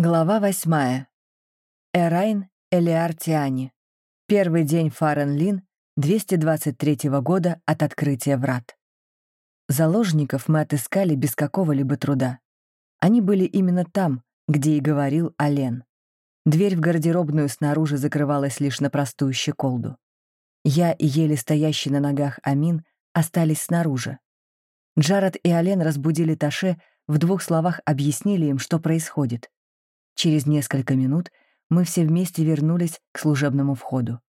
Глава восьмая. Эрайн Элиартиани. Первый день Фаренлин 223 года от открытия врат. Заложников мы отыскали без какого-либо труда. Они были именно там, где и говорил Ален. Дверь в гардеробную снаружи закрывалась лишь на простую щеколду. Я и еле стоящий на ногах Амин остались снаружи. Джаред и Ален разбудили Таше, в двух словах объяснили им, что происходит — Через несколько минут мы все вместе вернулись к служебному входу.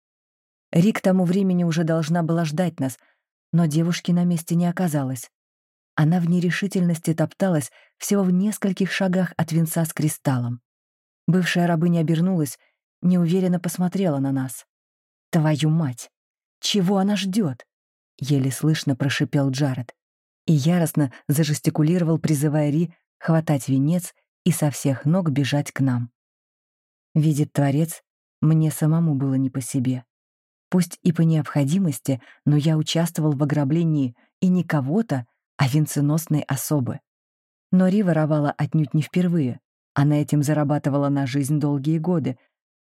Рик к тому времени уже должна была ждать нас, но девушки на месте не оказалось. Она в нерешительности топталась всего в нескольких шагах от венца с кристаллом. Бывшая рабыня обернулась, неуверенно посмотрела на нас. «Твою мать! Чего она ждет? еле слышно прошипел Джаред и яростно зажестикулировал, призывая Ри хватать венец и со всех ног бежать к нам. Видит Творец, мне самому было не по себе. Пусть и по необходимости, но я участвовал в ограблении и не кого-то, а венценосной особы. Но Ри воровала отнюдь не впервые. Она этим зарабатывала на жизнь долгие годы,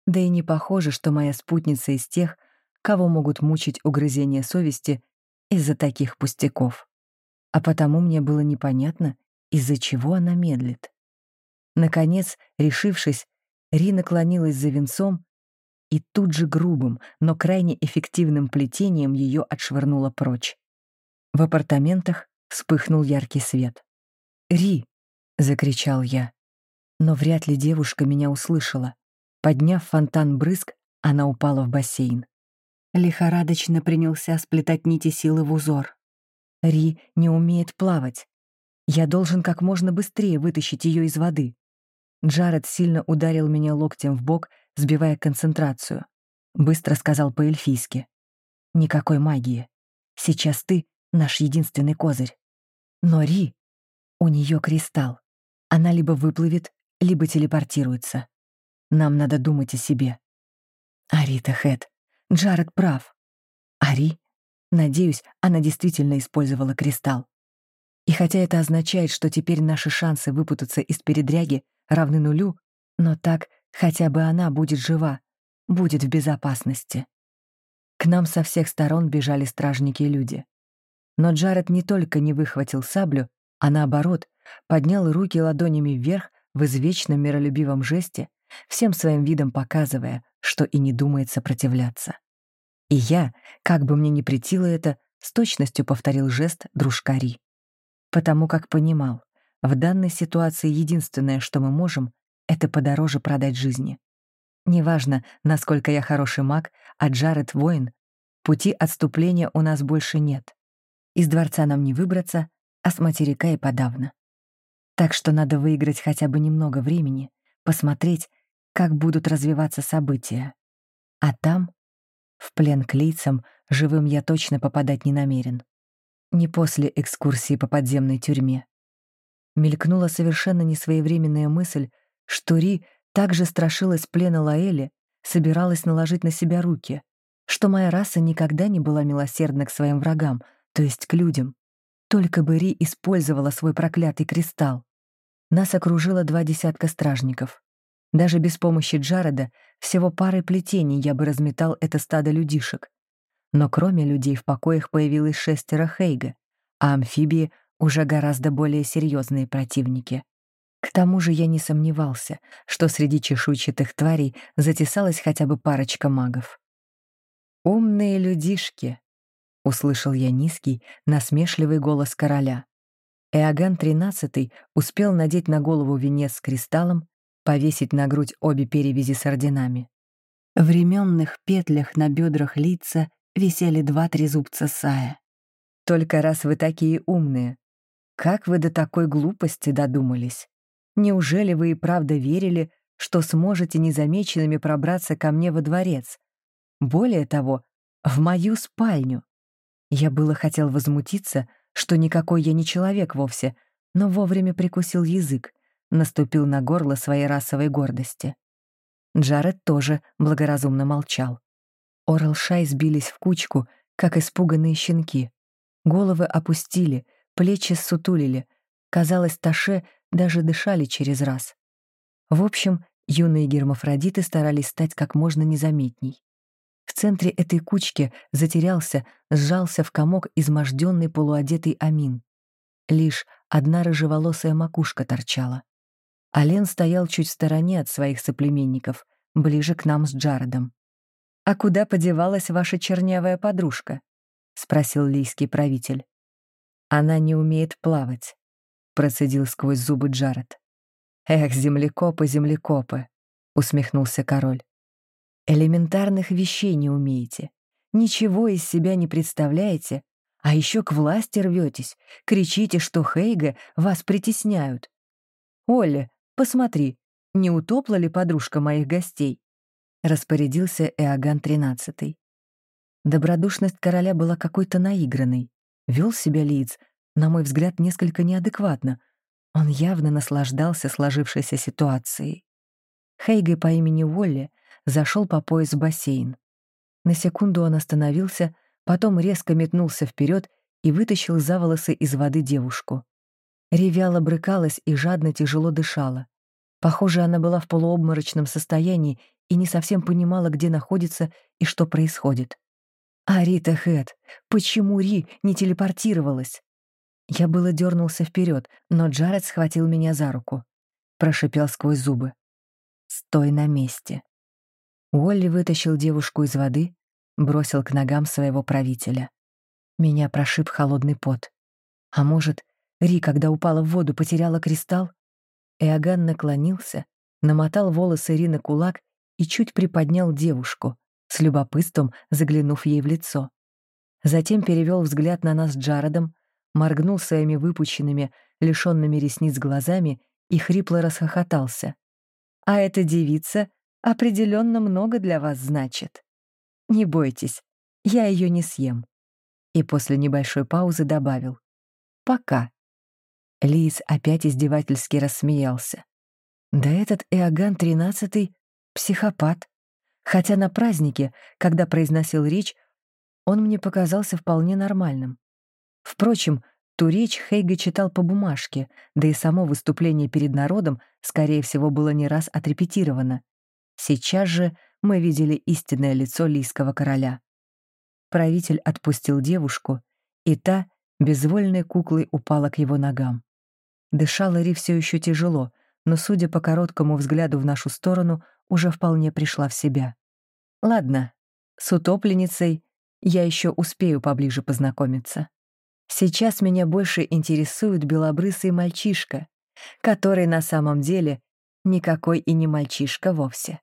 да и не похоже, что моя спутница из тех, кого могут мучить угрызения совести из-за таких пустяков. А потому мне было непонятно, из-за чего она медлит. Наконец, решившись, Ри наклонилась за венцом и тут же грубым, но крайне эффективным плетением ее отшвырнула прочь. В апартаментах вспыхнул яркий свет. «Ри!» — закричал я. Но вряд ли девушка меня услышала. Подняв фонтан брызг, она упала в бассейн. Лихорадочно принялся сплетать нити силы в узор. Ри не умеет плавать. Я должен как можно быстрее вытащить ее из воды. Джаред сильно ударил меня локтем в бок, сбивая концентрацию. Быстро сказал по-эльфийски. «Никакой магии. Сейчас ты — наш единственный козырь. Но Ри, у нее кристалл. Она либо выплывет, либо телепортируется. Нам надо думать о себе». Арита Хэт. Джаред прав. Ари, надеюсь, она действительно использовала кристалл. И хотя это означает, что теперь наши шансы выпутаться из передряги равны нулю, но так хотя бы она будет жива, будет в безопасности. К нам со всех сторон бежали стражники и люди. Но Джаред не только не выхватил саблю, а наоборот, поднял руки ладонями вверх в извечном миролюбивом жесте, всем своим видом показывая, что и не думает сопротивляться. И я, как бы мне ни претило это, с точностью повторил жест дружкари. Потому как понимал, в данной ситуации единственное, что мы можем, это подороже продать жизни. Неважно, насколько я хороший маг, а Джаред — воин, пути отступления у нас больше нет. Из дворца нам не выбраться, а с материка и подавно. Так что надо выиграть хотя бы немного времени, посмотреть, как будут развиваться события. А там, в плен к лицам, живым я точно попадать не намерен. Не после экскурсии по подземной тюрьме. Мелькнула совершенно несвоевременная мысль, что Ри также страшилась плена Лаэли, собиралась наложить на себя руки, что моя раса никогда не была милосердна к своим врагам, то есть к людям. Только бы Ри использовала свой проклятый кристалл. Нас окружило два десятка стражников. Даже без помощи Джареда всего парой плетений я бы разметал это стадо людишек. Но кроме людей в покоях появилось шестеро Хейга, а амфибии уже гораздо более серьезные противники. К тому же я не сомневался, что среди чешуйчатых тварей затесалась хотя бы парочка магов. «Умные людишки!» — услышал я низкий, насмешливый голос короля. Эоган XIII успел надеть на голову венец с кристаллом, повесить на грудь обе перевязи с орденами. В ременных петлях на бедрах лица висели два трезубца сая. «Только раз вы такие умные, как вы до такой глупости додумались? Неужели вы и правда верили, что сможете незамеченными пробраться ко мне во дворец? Более того, в мою спальню. Я было хотел возмутиться, что никакой я не человек вовсе, но вовремя прикусил язык, наступил на горло своей расовой гордости. Джаред тоже благоразумно молчал. Орел Шай сбились в кучку, как испуганные щенки. Головы опустили — Плечи сутулили. Казалось, Таше даже дышали через раз. В общем, юные гермафродиты старались стать как можно незаметней. В центре этой кучки затерялся, сжался в комок изможденный полуодетый Амин. Лишь одна рыжеволосая макушка торчала. Ален стоял чуть в стороне от своих соплеменников, ближе к нам с Джаредом. «А куда подевалась ваша чернявая подружка?» — спросил лийский правитель. «Она не умеет плавать», — процедил сквозь зубы Джаред. «Эх, землекопы, землекопы!» — усмехнулся король. Элементарных вещей не умеете. Ничего из себя не представляете, а еще к власти рветесь, кричите, что Хейга вас притесняют. Оля, посмотри, не утопла ли подружка моих гостей? Распорядился Эоган XIII. Добродушность короля была какой-то наигранной. Вел себя лиц, на мой взгляд, несколько неадекватно. Он явно наслаждался сложившейся ситуацией. Хейга по имени Уолли зашел по пояс в бассейн. На секунду он остановился, потом резко метнулся вперед и вытащил за волосы из воды девушку. Ревяла брыкалась и жадно тяжело дышала. Похоже, она была в полуобморочном состоянии и не совсем понимала, где находится и что происходит. «А Рита Хэт, почему Ри не телепортировалась?» Я было дернулся вперед, но Джаред схватил меня за руку. Прошипел сквозь зубы. «Стой на месте». Уолли вытащил девушку из воды, бросил к ногам своего правителя. Меня прошиб холодный пот. А может, Ри, когда упала в воду, потеряла кристалл? Эоган наклонился, намотал волосы Ри на кулак и чуть приподнял девушку, с любопытством заглянув ей в лицо. Затем перевел взгляд на нас с Джаредом, моргнул своими выпученными, лишенными ресниц глазами и хрипло расхохотался. «А эта девица определенно много для вас значит. Не бойтесь, я ее не съем. И после небольшой паузы добавил. Пока. Лиз опять издевательски рассмеялся. Да этот Иоганн тринадцатый — психопат. Хотя на празднике, когда произносил речь, он мне показался вполне нормальным. Впрочем, ту речь Хейга читал по бумажке, да и само выступление перед народом, скорее всего, было не раз отрепетировано. Сейчас же мы видели истинное лицо лийского короля. Правитель отпустил девушку, и та безвольной куклой упала к его ногам. Дышала Ри все еще тяжело, но, судя по короткому взгляду в нашу сторону, уже вполне пришла в себя. Ладно, с утопленницей я еще успею поближе познакомиться. Сейчас меня больше интересует белобрысый мальчишка, который на самом деле никакой и не мальчишка вовсе.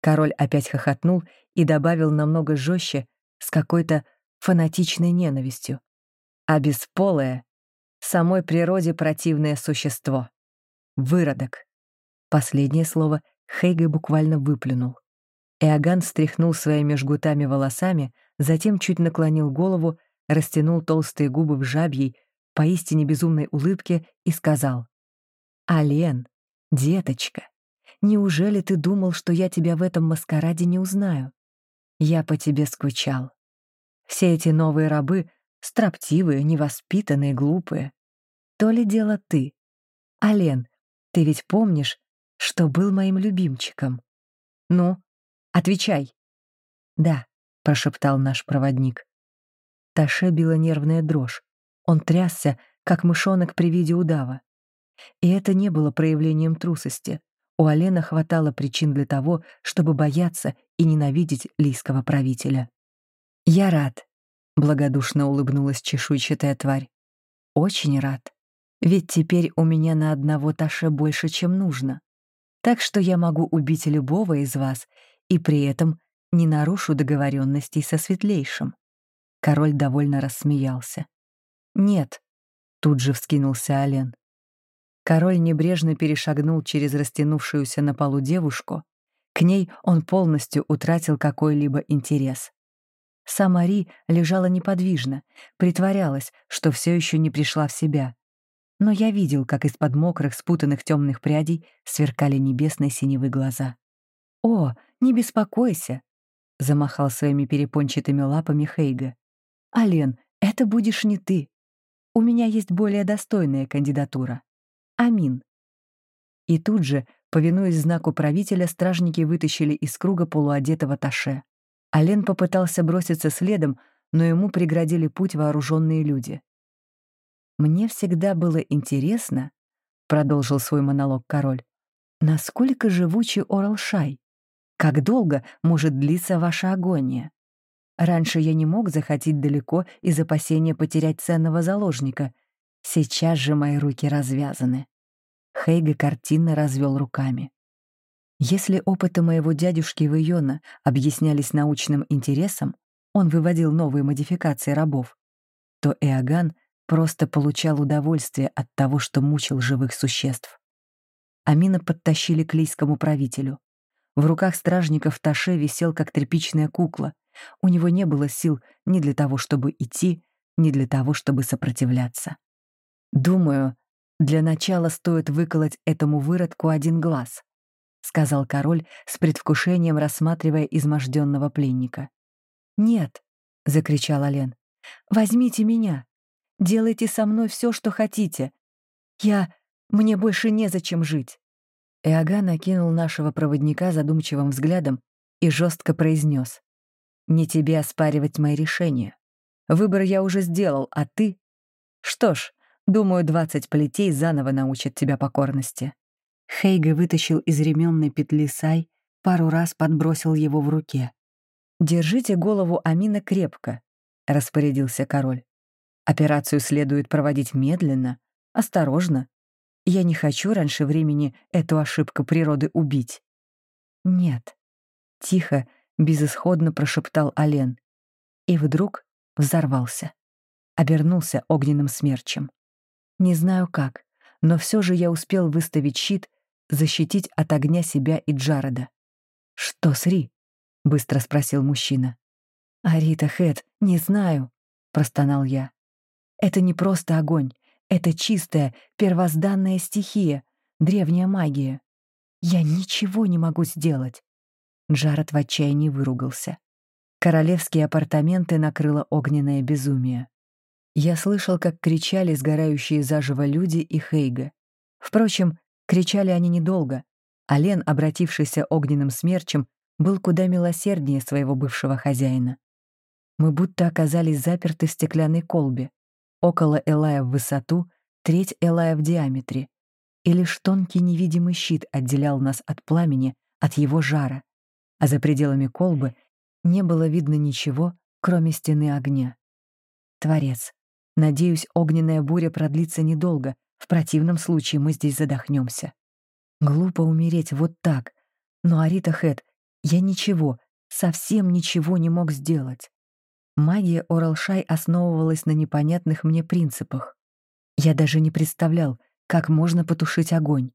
Король опять хохотнул и добавил намного жестче, с какой-то фанатичной ненавистью. А бесполое — самой природе противное существо. Выродок. Последнее слово Хейга буквально выплюнул. Эоган встряхнул своими жгутами волосами, затем чуть наклонил голову, растянул толстые губы в жабьей, поистине безумной улыбке и сказал. «Ален, деточка, Неужели ты думал, что я тебя в этом маскараде не узнаю? Я по тебе скучал. Все эти новые рабы — строптивые, невоспитанные, глупые. То ли дело ты. Ален, ты ведь помнишь, что был моим любимчиком? Ну, отвечай. Да, прошептал наш проводник. Таше била нервная дрожь. Он трясся, как мышонок при виде удава. И это не было проявлением трусости. У Алена хватало причин для того, чтобы бояться и ненавидеть лийского правителя. «Я рад», — благодушно улыбнулась чешуйчатая тварь. «Очень рад. Ведь теперь у меня на одного Таше больше, чем нужно. Так что я могу убить любого из вас и при этом не нарушу договоренностей со Светлейшим». Король довольно рассмеялся. «Нет», — тут же вскинулся Ален. Король небрежно перешагнул через растянувшуюся на полу девушку. К ней он полностью утратил какой-либо интерес. Сама Ри лежала неподвижно, притворялась, что все еще не пришла в себя. Но я видел, как из-под мокрых, спутанных темных прядей сверкали небесные синевые глаза. «О, не беспокойся!» — замахал своими перепончатыми лапами Хейга. «Ален, это будешь не ты. У меня есть более достойная кандидатура». Амин. И тут же, Повинуясь знаку правителя, стражники вытащили из круга полуодетого Таше. Ален попытался броситься следом, но ему преградили путь вооруженные люди. «Мне всегда было интересно», — продолжил свой монолог король, «насколько живучий Оралшай? Как долго может длиться ваша агония? Раньше я не мог захотеть далеко из опасения потерять ценного заложника. Сейчас же мои руки развязаны». Хейга картинно развел руками. Если опыты моего дядюшки Вейона объяснялись научным интересом, он выводил новые модификации рабов, то Эоган просто получал удовольствие от того, что мучил живых существ. Амина подтащили к лийскому правителю. В руках стражников Таше висел, как тряпичная кукла. У него не было сил ни для того, чтобы идти, ни для того, чтобы сопротивляться. Думаю, для начала стоит выколоть этому выродку один глаз, сказал король с предвкушением, рассматривая изможденного пленника. Нет, закричал Ален. Возьмите меня. Делайте со мной все, что хотите. Я мне больше незачем жить. Иоганн окинул нашего проводника задумчивым взглядом и жестко произнес: "Не тебе оспаривать мои решения. Выбор я уже сделал, а ты? Что ж, Думаю, двадцать плетей заново научат тебя покорности». Хейга вытащил из ременной петли сай, пару раз подбросил его в руке. «Держите голову Амина крепко», — распорядился король. «Операцию следует проводить медленно, осторожно. Я не хочу раньше времени эту ошибку природы убить». «Нет», — тихо, безысходно прошептал Ален. И вдруг взорвался. Обернулся огненным смерчем. Не знаю как, но все же я успел выставить щит, защитить от огня себя и Джареда. «Что с Ри?» — быстро спросил мужчина. «Арита Хэт, не знаю», — простонал я. «Это не просто огонь, это чистая, первозданная стихия, древняя магия. Я ничего не могу сделать». Джаред в отчаянии выругался. Королевские апартаменты накрыло огненное безумие. Я слышал, как кричали сгорающие заживо люди и Хейга. Впрочем, кричали они недолго. а Лен, обратившийся огненным смерчем, был куда милосерднее своего бывшего хозяина. Мы будто оказались заперты в стеклянной колбе. Около Элая в высоту, треть Элая в диаметре. И лишь тонкий невидимый щит отделял нас от пламени, от его жара. А за пределами колбы не было видно ничего, кроме стены огня. Творец, Надеюсь, огненная буря продлится недолго, в противном случае мы здесь задохнемся. Глупо умереть вот так. Но, Арита Хэт, я ничего, совсем ничего не мог сделать. Магия Оралшай основывалась на непонятных мне принципах. Я даже не представлял, как можно потушить огонь.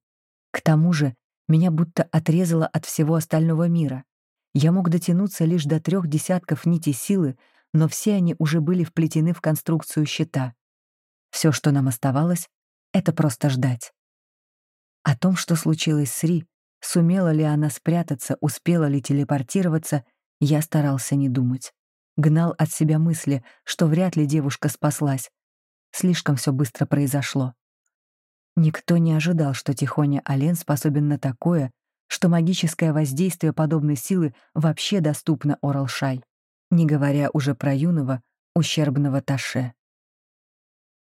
К тому же меня будто отрезало от всего остального мира. Я мог дотянуться лишь до трех десятков нитей силы, но все они уже были вплетены в конструкцию щита. Все, что нам оставалось, — это просто ждать. О том, что случилось с Ри, сумела ли она спрятаться, успела ли телепортироваться, я старался не думать. Гнал от себя мысли, что вряд ли девушка спаслась. Слишком все быстро произошло. Никто не ожидал, что Тихоня Ален способен на такое, что магическое воздействие подобной силы вообще доступно Оралшай не говоря уже про юного, ущербного Таше.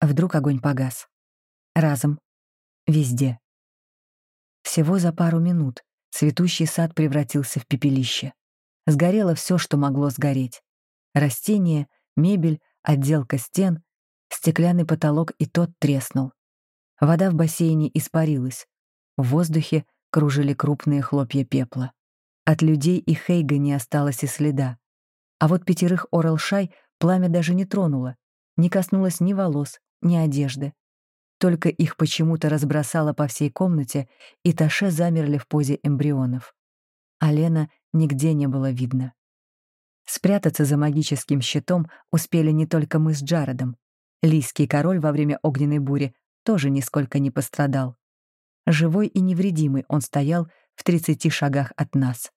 Вдруг огонь погас. Разом. Везде. Всего за пару минут цветущий сад превратился в пепелище. Сгорело все, что могло сгореть. Растения, мебель, отделка стен, стеклянный потолок и тот треснул. Вода в бассейне испарилась. В воздухе кружили крупные хлопья пепла. От людей и Хейга не осталось и следа. А вот пятерых Оралшай пламя даже не тронуло, не коснулось ни волос, ни одежды. Только их почему-то разбросало по всей комнате, и Таше замерли в позе эмбрионов. А Лена нигде не было видно. Спрятаться за магическим щитом успели не только мы с Джаредом. Лийский король во время огненной бури тоже нисколько не пострадал. Живой и невредимый он стоял в 30 шагах от нас.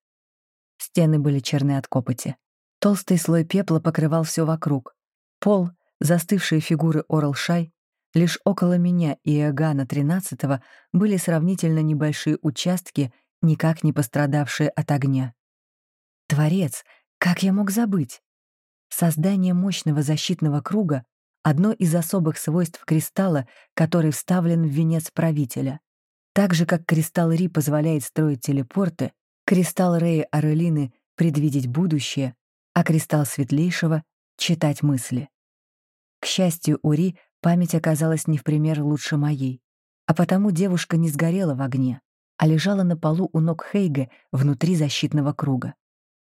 Стены были черны от копоти. Толстый слой пепла покрывал все вокруг. Пол, застывшие фигуры Оралшай, Лишь около меня и Иоганна XIII были сравнительно небольшие участки, никак не пострадавшие от огня. Творец, как я мог забыть? Создание мощного защитного круга — одно из особых свойств кристалла, который вставлен в венец правителя. Так же, как кристалл Ри позволяет строить телепорты, кристалл Рея Арелины — предвидеть будущее, а кристалл Светлейшего — читать мысли. К счастью, у Ри Память оказалась не в пример лучше моей, а потому девушка не сгорела в огне, а лежала на полу у ног Хейга внутри защитного круга.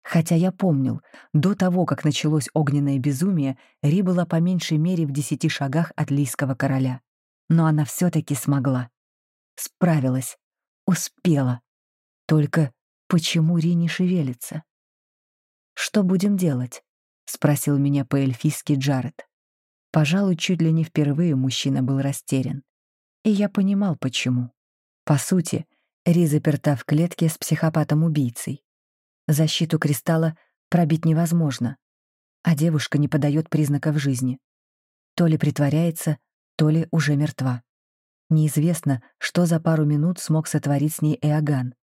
Хотя я помнил, до того, как началось огненное безумие, Ри была по меньшей мере в десяти шагах от лийского короля. Но она все таки смогла. Справилась. Успела. Только почему Ри не шевелится? «Что будем делать?» — спросил меня по-эльфийски Джаред. Пожалуй, чуть ли не впервые мужчина был растерян. И я понимал, почему. По сути, Ри заперта в клетке с психопатом-убийцей. Защиту кристалла пробить невозможно, а девушка не подает признаков жизни. То ли притворяется, то ли уже мертва. Неизвестно, что за пару минут смог сотворить с ней Эоган.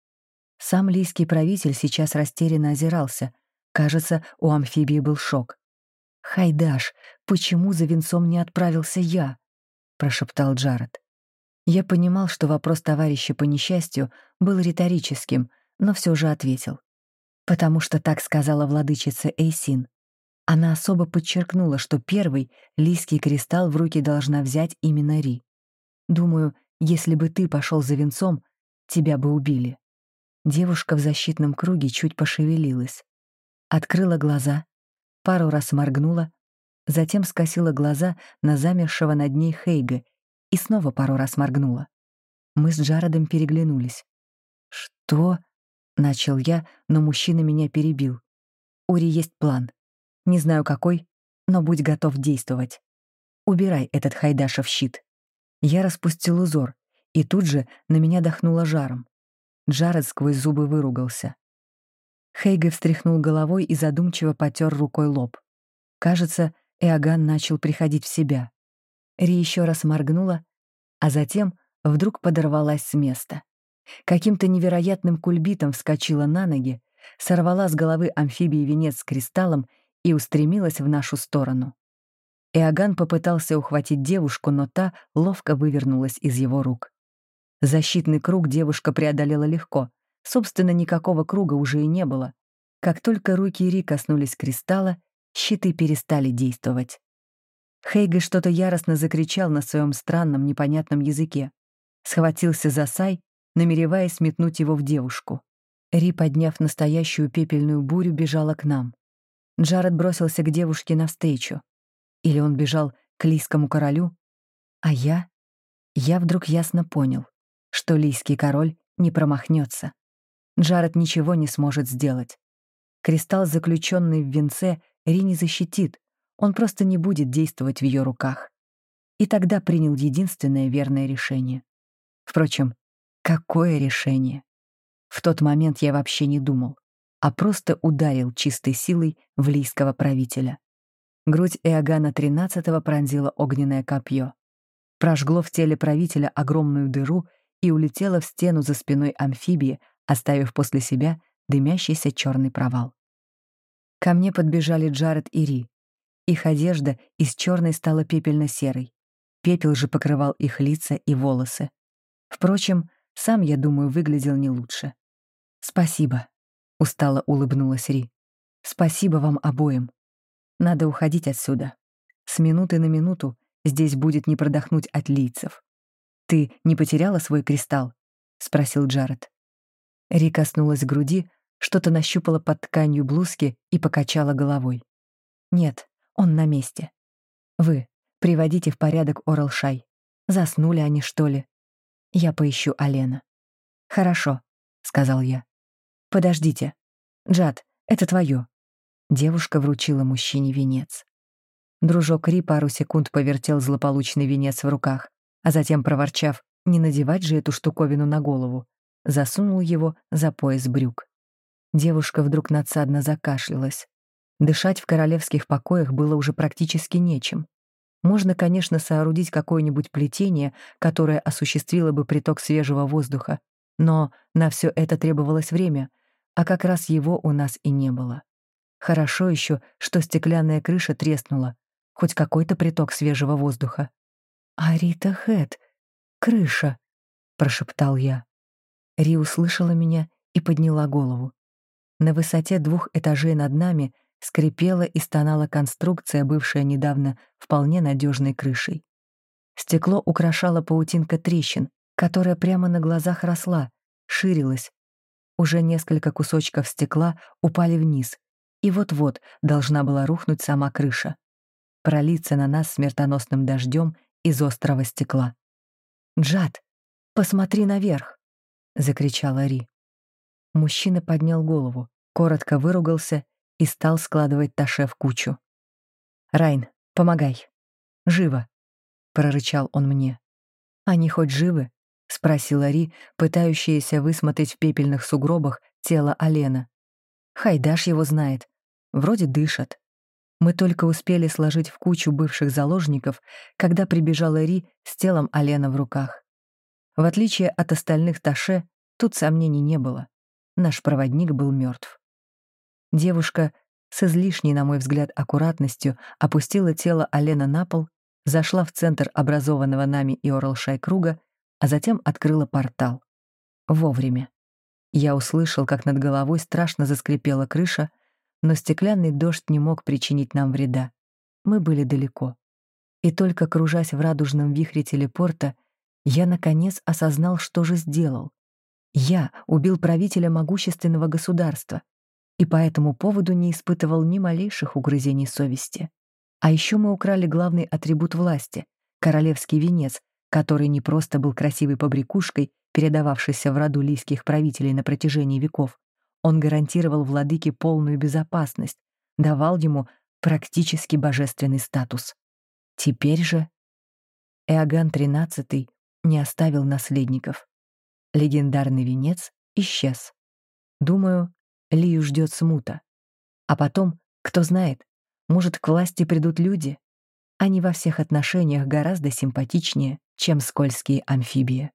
Сам лийский правитель сейчас растерянно озирался. Кажется, у амфибии был шок. «Хайдаш, почему за венцом не отправился я?» — прошептал Джаред. Я понимал, что вопрос товарища по несчастью был риторическим, но все же ответил. Потому что так сказала владычица Эйсин. Она особо подчеркнула, что первый лийский кристалл в руки должна взять именно Ри. Думаю, если бы ты пошел за венцом, тебя бы убили. Девушка в защитном круге чуть пошевелилась. Открыла глаза, пару раз моргнула, затем скосила глаза на замершего над ней Хейга и снова пару раз моргнула. Мы с Джаредом переглянулись. «Что?» — начал я, но мужчина меня перебил. «Ури есть план. Не знаю какой, но будь готов действовать. Убирай этот Хайдашев щит». Я распустил узор, и тут же на меня дохнуло жаром. Джаред сквозь зубы выругался. Хейге встряхнул головой и задумчиво потер рукой лоб. Кажется, Иоганн начал приходить в себя. Ри еще раз моргнула, а затем вдруг подорвалась с места. Каким-то невероятным кульбитом вскочила на ноги, сорвала с головы амфибии венец с кристаллом и устремилась в нашу сторону. Иоганн попытался ухватить девушку, но та ловко вывернулась из его рук. Защитный круг девушка преодолела легко, Собственно, никакого круга уже и не было. Как только руки Ри коснулись кристалла, щиты перестали действовать. Хейга что-то яростно закричал на своем странном, непонятном языке. Схватился за Сай, намереваясь метнуть его в девушку. Ри, подняв настоящую пепельную бурю, бежала к нам. Джаред бросился к девушке навстречу. Или он бежал к лийскому королю? А я? Я вдруг ясно понял, что лийский король не промахнется. Джаред ничего не сможет сделать. Кристалл, заключенный в венце, Ри не защитит, он просто не будет действовать в ее руках. И тогда принял единственное верное решение. Впрочем, какое решение? В тот момент я вообще не думал, а просто ударил чистой силой в лийского правителя. Грудь Эогана XIII пронзила огненное копье. Прожгло в теле правителя огромную дыру и улетело в стену за спиной амфибии, оставив после себя дымящийся черный провал. Ко мне подбежали Джаред и Ри. Их одежда из черной стала пепельно-серой. Пепел же покрывал их лица и волосы. Впрочем, сам, я думаю, выглядел не лучше. «Спасибо», — устало улыбнулась Ри. «Спасибо вам обоим. Надо уходить отсюда. С минуты на минуту здесь будет не продохнуть от лицев. «Ты не потеряла свой кристалл?» — спросил Джаред. Ри коснулась груди, что-то нащупала под тканью блузки и покачала головой. «Нет, он на месте. Вы, приводите в порядок Оралшай. Заснули они, что ли? Я поищу Алена». «Хорошо», — сказал я. «Подождите. Джад, это твое». Девушка вручила мужчине венец. Дружок Ри пару секунд повертел злополучный венец в руках, а затем, проворчав, не надевать же эту штуковину на голову, засунул его за пояс брюк. Девушка вдруг надсадно закашлялась. Дышать в королевских покоях было уже практически нечем. Можно, конечно, соорудить какое-нибудь плетение, которое осуществило бы приток свежего воздуха, но на все это требовалось время, а как раз его у нас и не было. Хорошо еще, что стеклянная крыша треснула, хоть какой-то приток свежего воздуха. «Арита Хэт, крыша», — прошептал я. Ри услышала меня и подняла голову. На высоте двух этажей над нами скрипела и стонала конструкция, бывшая недавно вполне надежной крышей. Стекло украшало паутинка трещин, которая прямо на глазах росла, ширилась. Уже несколько кусочков стекла упали вниз, и вот-вот должна была рухнуть сама крыша, пролиться на нас смертоносным дождем из острого стекла. «Джад, посмотри наверх!» — закричала Ри. Мужчина поднял голову, коротко выругался и стал складывать Таше в кучу. «Райн, помогай. Живо!» — прорычал он мне. «Они хоть живы?» — спросила Ри, пытающаяся высмотреть в пепельных сугробах тело Алена. Хайдаш его знает. Вроде дышат. Мы только успели сложить в кучу бывших заложников, когда прибежала Ри с телом Алена в руках. В отличие от остальных Таше, тут сомнений не было. Наш проводник был мертв. Девушка с излишней, на мой взгляд, аккуратностью опустила тело Алена на пол, зашла в центр образованного нами и Орлшай круга, а затем открыла портал. Вовремя. Я услышал, как над головой страшно заскрипела крыша, но стеклянный дождь не мог причинить нам вреда. Мы были далеко. И только кружась в радужном вихре телепорта, я, наконец, осознал, что же сделал. Я убил правителя могущественного государства и по этому поводу не испытывал ни малейших угрызений совести. А еще мы украли главный атрибут власти — королевский венец, который не просто был красивой побрякушкой, передававшейся в роду лийских правителей на протяжении веков. Он гарантировал владыке полную безопасность, давал ему практически божественный статус. Теперь же Эоган XIII не оставил наследников. Легендарный венец исчез. Думаю, Лию ждет смута. А потом, кто знает, может, к власти придут люди. Они во всех отношениях гораздо симпатичнее, чем скользкие амфибии.